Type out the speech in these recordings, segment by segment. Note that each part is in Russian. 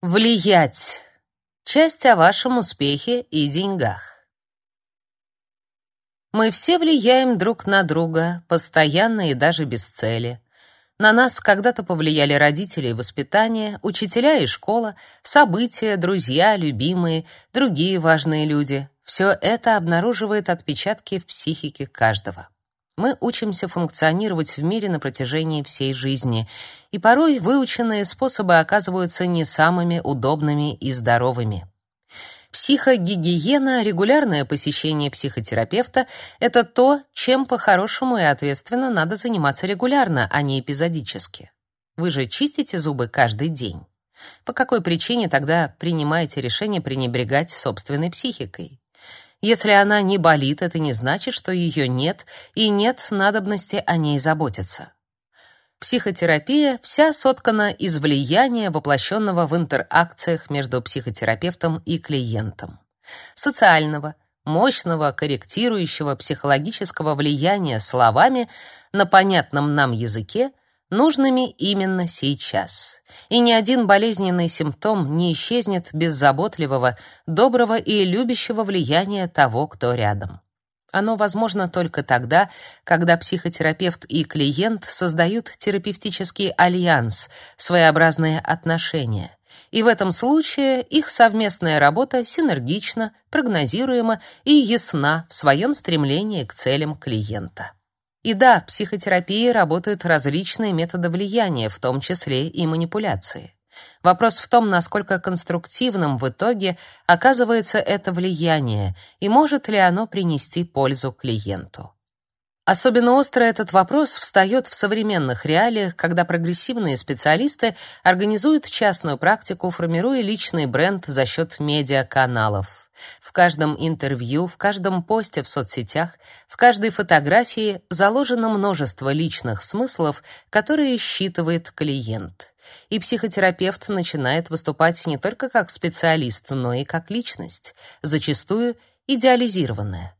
Влиять. Часть о вашем успехе и деньгах. Мы все влияем друг на друга, постоянно и даже без цели. На нас когда-то повлияли родители и воспитание, учителя и школа, события, друзья, любимые, другие важные люди. Все это обнаруживает отпечатки в психике каждого. Мы учимся функционировать в мире на протяжении всей жизни, и порой выученные способы оказываются не самыми удобными и здоровыми. Психогигиена, регулярное посещение психотерапевта — это то, чем по-хорошему и ответственно надо заниматься регулярно, а не эпизодически. Вы же чистите зубы каждый день. По какой причине тогда принимаете решение пренебрегать собственной психикой? Если она не болит, это не значит, что ее нет и нет надобности о ней заботиться. Психотерапия вся соткана из влияния, воплощенного в интеракциях между психотерапевтом и клиентом. Социального, мощного корректирующего психологического влияния словами на понятном нам языке нужными именно сейчас. И ни один болезненный симптом не исчезнет без заботливого, доброго и любящего влияния того, кто рядом. Оно возможно только тогда, когда психотерапевт и клиент создают терапевтический альянс, своеобразные отношения. И в этом случае их совместная работа синергична, прогнозируема и ясна в своем стремлении к целям клиента. И да, в психотерапии работают различные методы влияния, в том числе и манипуляции. Вопрос в том, насколько конструктивным в итоге оказывается это влияние и может ли оно принести пользу клиенту. Особенно остро этот вопрос встает в современных реалиях, когда прогрессивные специалисты организуют частную практику, формируя личный бренд за счет медиаканалов. В каждом интервью, в каждом посте в соцсетях, в каждой фотографии заложено множество личных смыслов, которые считывает клиент. И психотерапевт начинает выступать не только как специалист, но и как личность, зачастую идеализированная.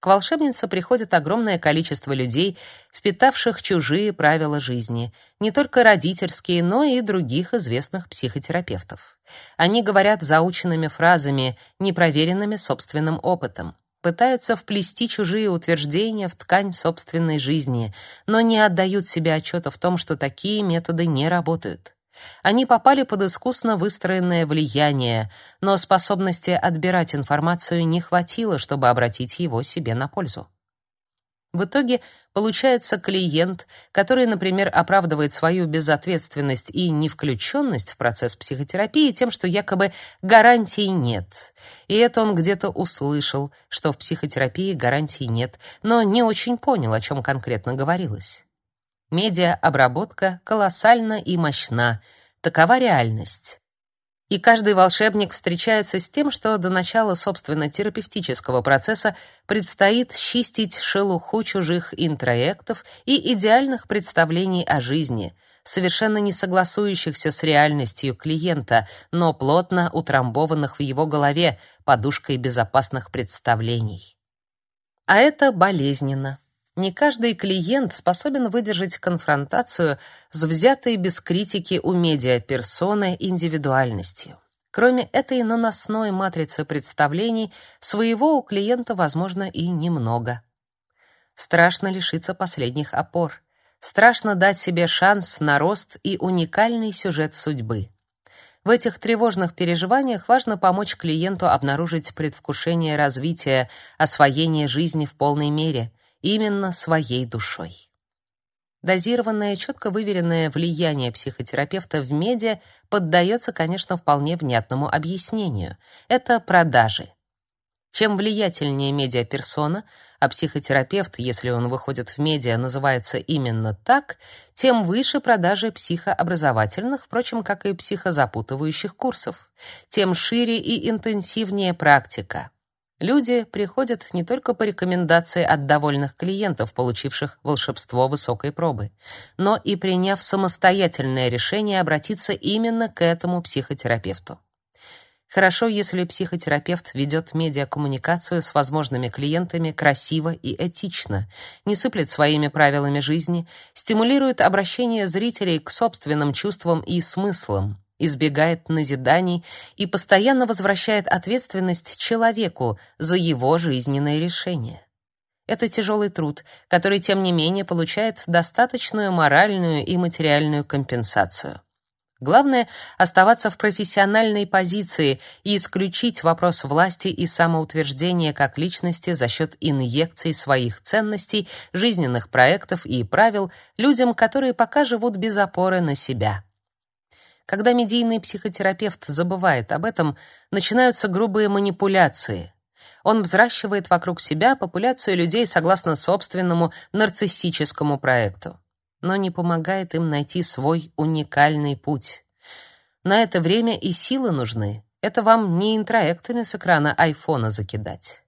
К волшебнице приходит огромное количество людей, впитавших чужие правила жизни, не только родительские, но и других известных психотерапевтов. Они говорят заученными фразами, непроверенными собственным опытом, пытаются вплести чужие утверждения в ткань собственной жизни, но не отдают себе отчета в том, что такие методы не работают. Они попали под искусно выстроенное влияние, но способности отбирать информацию не хватило, чтобы обратить его себе на пользу. В итоге получается клиент, который, например, оправдывает свою безответственность и невключенность в процесс психотерапии тем, что якобы гарантий нет. И это он где-то услышал, что в психотерапии гарантий нет, но не очень понял, о чем конкретно говорилось. Медиа-обработка колоссальна и мощна. Такова реальность. И каждый волшебник встречается с тем, что до начала собственно терапевтического процесса предстоит чистить шелуху чужих интроектов и идеальных представлений о жизни, совершенно не согласующихся с реальностью клиента, но плотно утрамбованных в его голове подушкой безопасных представлений. А это болезненно. Не каждый клиент способен выдержать конфронтацию с взятой без критики у медиаперсоны индивидуальностью. Кроме этой наносной матрицы представлений, своего у клиента, возможно, и немного. Страшно лишиться последних опор. Страшно дать себе шанс на рост и уникальный сюжет судьбы. В этих тревожных переживаниях важно помочь клиенту обнаружить предвкушение развития, освоения жизни в полной мере — именно своей душой. Дозированное, четко выверенное влияние психотерапевта в медиа поддается, конечно, вполне внятному объяснению. Это продажи. Чем влиятельнее медиаперсона, а психотерапевт, если он выходит в медиа, называется именно так, тем выше продажи психообразовательных, впрочем, как и психозапутывающих курсов, тем шире и интенсивнее практика. Люди приходят не только по рекомендации от довольных клиентов, получивших волшебство высокой пробы, но и приняв самостоятельное решение обратиться именно к этому психотерапевту. Хорошо, если психотерапевт ведет медиакоммуникацию с возможными клиентами красиво и этично, не сыплет своими правилами жизни, стимулирует обращение зрителей к собственным чувствам и смыслам, избегает назиданий и постоянно возвращает ответственность человеку за его жизненные решения. Это тяжелый труд, который, тем не менее, получает достаточную моральную и материальную компенсацию. Главное — оставаться в профессиональной позиции и исключить вопрос власти и самоутверждения как личности за счет инъекций своих ценностей, жизненных проектов и правил людям, которые пока живут без опоры на себя. Когда медийный психотерапевт забывает об этом, начинаются грубые манипуляции. Он взращивает вокруг себя популяцию людей согласно собственному нарциссическому проекту но не помогает им найти свой уникальный путь. На это время и силы нужны. Это вам не интроектами с экрана айфона закидать.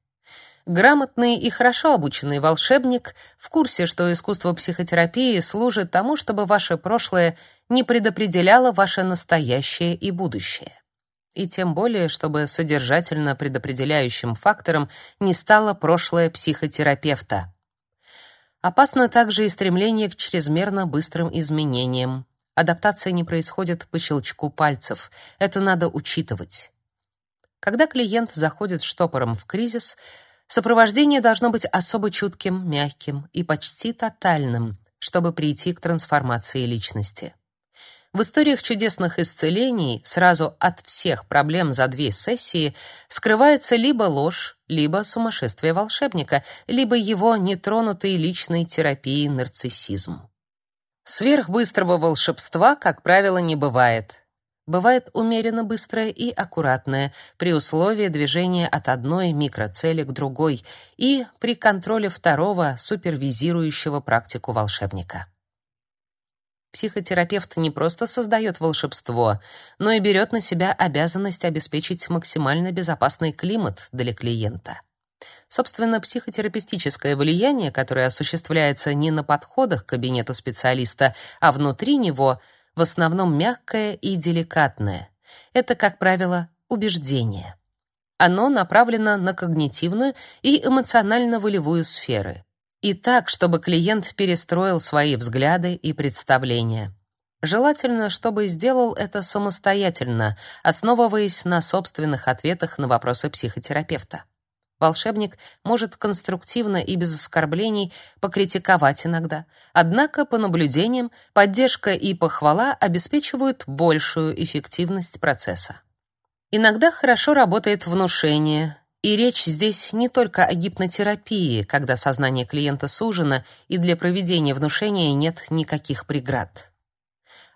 Грамотный и хорошо обученный волшебник в курсе, что искусство психотерапии служит тому, чтобы ваше прошлое не предопределяло ваше настоящее и будущее. И тем более, чтобы содержательно предопределяющим фактором не стало прошлое психотерапевта. Опасно также и стремление к чрезмерно быстрым изменениям. Адаптация не происходит по щелчку пальцев. Это надо учитывать. Когда клиент заходит штопором в кризис, сопровождение должно быть особо чутким, мягким и почти тотальным, чтобы прийти к трансформации личности. В историях чудесных исцелений сразу от всех проблем за две сессии скрывается либо ложь, либо сумасшествие волшебника, либо его нетронутый личной терапией нарциссизм. Сверхбыстрого волшебства, как правило, не бывает. Бывает умеренно быстрое и аккуратное при условии движения от одной микроцели к другой и при контроле второго супервизирующего практику волшебника. Психотерапевт не просто создает волшебство, но и берет на себя обязанность обеспечить максимально безопасный климат для клиента. Собственно, психотерапевтическое влияние, которое осуществляется не на подходах к кабинету специалиста, а внутри него, в основном мягкое и деликатное. Это, как правило, убеждение. Оно направлено на когнитивную и эмоционально-волевую сферы и так, чтобы клиент перестроил свои взгляды и представления. Желательно, чтобы сделал это самостоятельно, основываясь на собственных ответах на вопросы психотерапевта. Волшебник может конструктивно и без оскорблений покритиковать иногда, однако по наблюдениям поддержка и похвала обеспечивают большую эффективность процесса. Иногда хорошо работает внушение, и речь здесь не только о гипнотерапии, когда сознание клиента сужено и для проведения внушения нет никаких преград.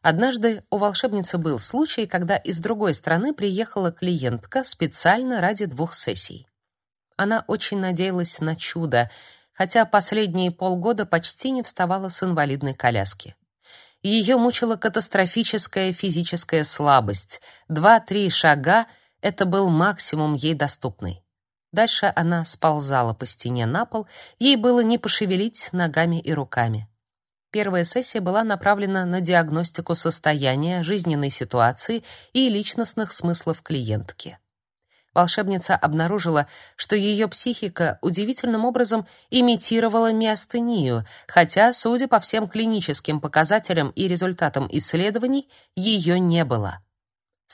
Однажды у волшебницы был случай, когда из другой страны приехала клиентка специально ради двух сессий. Она очень надеялась на чудо, хотя последние полгода почти не вставала с инвалидной коляски. Ее мучила катастрофическая физическая слабость. Два-три шага — это был максимум ей доступный. Дальше она сползала по стене на пол, ей было не пошевелить ногами и руками. Первая сессия была направлена на диагностику состояния, жизненной ситуации и личностных смыслов клиентки. Волшебница обнаружила, что ее психика удивительным образом имитировала миостению, хотя, судя по всем клиническим показателям и результатам исследований, ее не было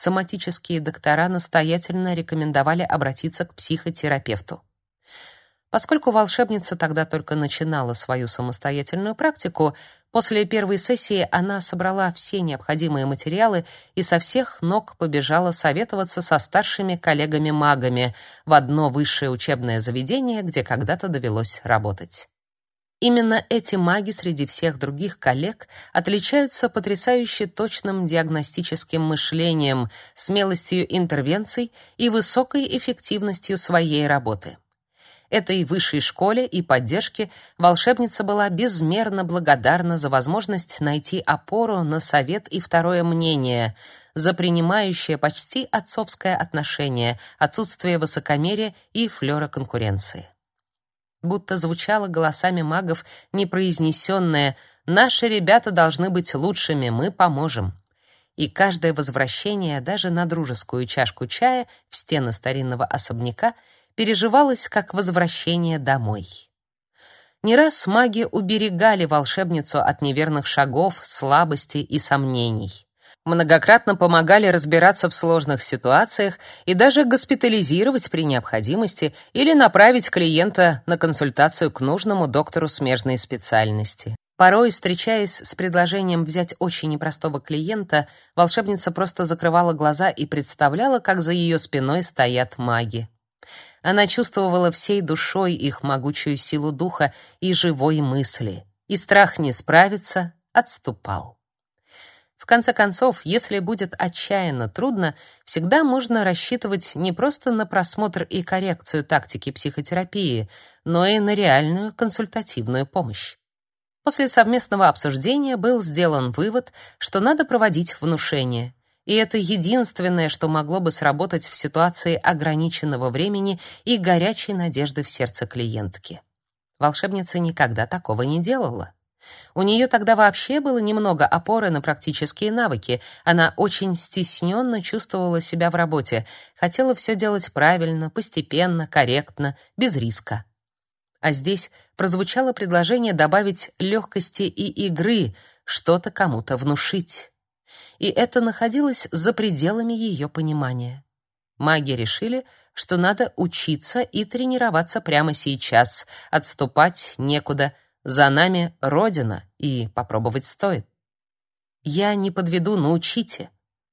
соматические доктора настоятельно рекомендовали обратиться к психотерапевту. Поскольку волшебница тогда только начинала свою самостоятельную практику, после первой сессии она собрала все необходимые материалы и со всех ног побежала советоваться со старшими коллегами-магами в одно высшее учебное заведение, где когда-то довелось работать. Именно эти маги среди всех других коллег отличаются потрясающе точным диагностическим мышлением, смелостью интервенций и высокой эффективностью своей работы. Этой высшей школе и поддержке волшебница была безмерно благодарна за возможность найти опору на совет и второе мнение, за принимающее почти отцовское отношение, отсутствие высокомерия и флера конкуренции будто звучало голосами магов непроизнесенное «Наши ребята должны быть лучшими, мы поможем». И каждое возвращение даже на дружескую чашку чая в стены старинного особняка переживалось как возвращение домой. Не раз маги уберегали волшебницу от неверных шагов, слабости и сомнений. многократно помогали разбираться в сложных ситуациях и даже госпитализировать при необходимости или направить клиента на консультацию к нужному доктору смежной специальности. Порой, встречаясь с предложением взять очень непростого клиента, волшебница просто закрывала глаза и представляла, как за ее спиной стоят маги. Она чувствовала всей душой их могучую силу духа и живой мысли, и страх не справиться отступал. В конце концов, если будет отчаянно трудно, всегда можно рассчитывать не просто на просмотр и коррекцию тактики психотерапии, но и на реальную консультативную помощь. После совместного обсуждения был сделан вывод, что надо проводить внушение. И это единственное, что могло бы сработать в ситуации ограниченного времени и горячей надежды в сердце клиентки. Волшебница никогда такого не делала. У нее тогда вообще было немного опоры на практические навыки. Она очень стесненно чувствовала себя в работе, хотела все делать правильно, постепенно, корректно, без риска. А здесь прозвучало предложение добавить легкости и игры, что-то кому-то внушить. И это находилось за пределами ее понимания. Маги решили, что надо учиться и тренироваться прямо сейчас, отступать некуда. За нами родина, и попробовать стоит. Я не подведу, научите.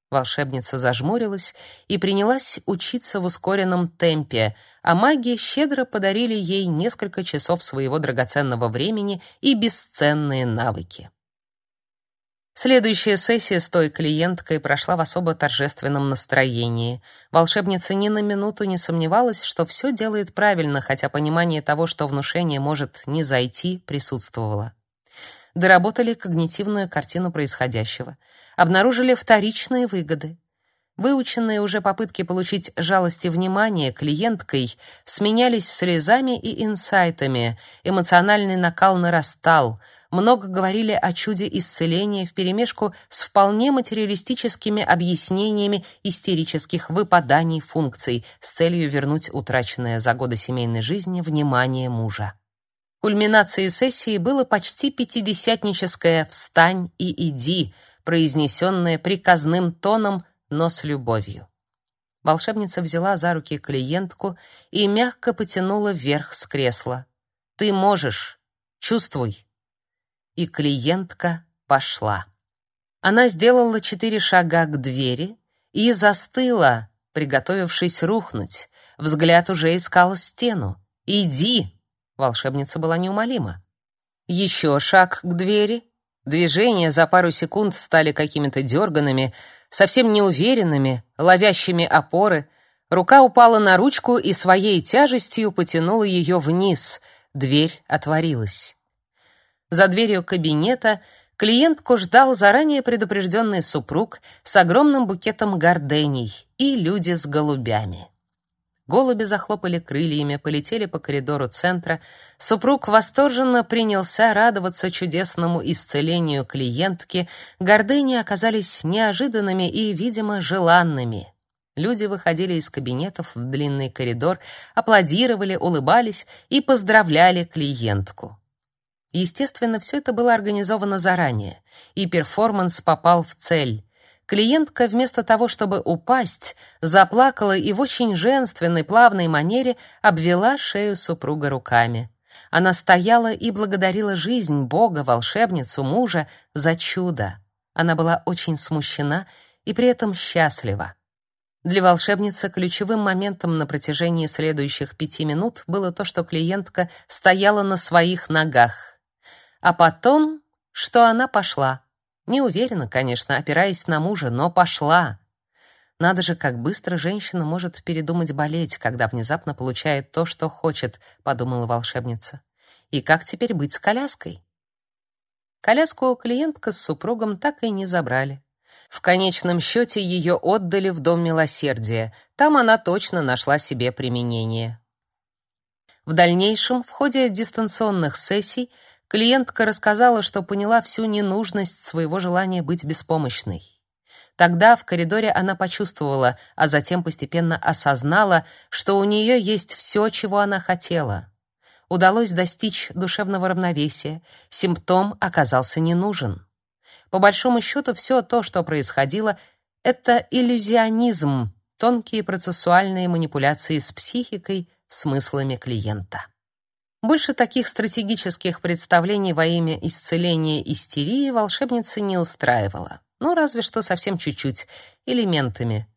Волшебница зажмурилась и принялась учиться в ускоренном темпе, а маги щедро подарили ей несколько часов своего драгоценного времени и бесценные навыки. Следующая сессия с той клиенткой прошла в особо торжественном настроении. Волшебница ни на минуту не сомневалась, что все делает правильно, хотя понимание того, что внушение может не зайти, присутствовало доработали когнитивную картину происходящего, обнаружили вторичные выгоды. Выученные уже попытки получить жалость и внимание клиенткой сменялись слезами и инсайтами, эмоциональный накал нарастал, много говорили о чуде исцеления вперемешку с вполне материалистическими объяснениями истерических выпаданий функций с целью вернуть утраченное за годы семейной жизни внимание мужа. Кульминацией сессии было почти пятидесятническое «встань и иди», произнесенное приказным тоном, но с любовью. Волшебница взяла за руки клиентку и мягко потянула вверх с кресла. «Ты можешь. Чувствуй». И клиентка пошла. Она сделала четыре шага к двери и застыла, приготовившись рухнуть. Взгляд уже искал стену. «Иди!» Волшебница была неумолима. Еще шаг к двери. Движения за пару секунд стали какими-то дерганными, совсем неуверенными, ловящими опоры. Рука упала на ручку и своей тяжестью потянула ее вниз. Дверь отворилась. За дверью кабинета клиентку ждал заранее предупрежденный супруг с огромным букетом гордений и люди с голубями. Голуби захлопали крыльями, полетели по коридору центра. Супруг восторженно принялся радоваться чудесному исцелению клиентки. Гордыни оказались неожиданными и, видимо, желанными. Люди выходили из кабинетов в длинный коридор, аплодировали, улыбались и поздравляли клиентку. Естественно, все это было организовано заранее, и перформанс попал в цель. Клиентка вместо того, чтобы упасть, заплакала и в очень женственной, плавной манере обвела шею супруга руками. Она стояла и благодарила жизнь, Бога, волшебницу, мужа за чудо. Она была очень смущена и при этом счастлива. Для волшебницы ключевым моментом на протяжении следующих пяти минут было то, что клиентка стояла на своих ногах. А потом, что она пошла. Не уверена, конечно, опираясь на мужа, но пошла. Надо же, как быстро женщина может передумать болеть, когда внезапно получает то, что хочет, подумала волшебница. И как теперь быть с коляской? Коляску клиентка с супругом так и не забрали. В конечном счете ее отдали в Дом милосердия. Там она точно нашла себе применение. В дальнейшем, в ходе дистанционных сессий, Клиентка рассказала, что поняла всю ненужность своего желания быть беспомощной. Тогда в коридоре она почувствовала, а затем постепенно осознала, что у нее есть все, чего она хотела. Удалось достичь душевного равновесия, симптом оказался не нужен. По большому счету, все то, что происходило, это иллюзионизм, тонкие процессуальные манипуляции с психикой, смыслами клиента. Больше таких стратегических представлений во имя исцеления истерии волшебницы не устраивало. Ну, разве что совсем чуть-чуть, элементами.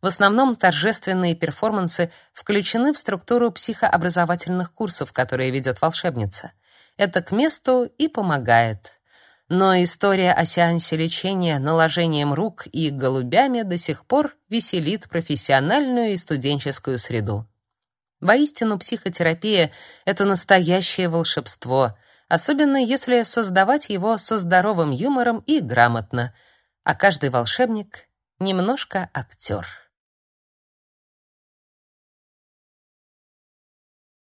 В основном торжественные перформансы включены в структуру психообразовательных курсов, которые ведет волшебница. Это к месту и помогает. Но история о сеансе лечения наложением рук и голубями до сих пор веселит профессиональную и студенческую среду. Воистину, психотерапия — это настоящее волшебство, особенно если создавать его со здоровым юмором и грамотно, а каждый волшебник — немножко актер.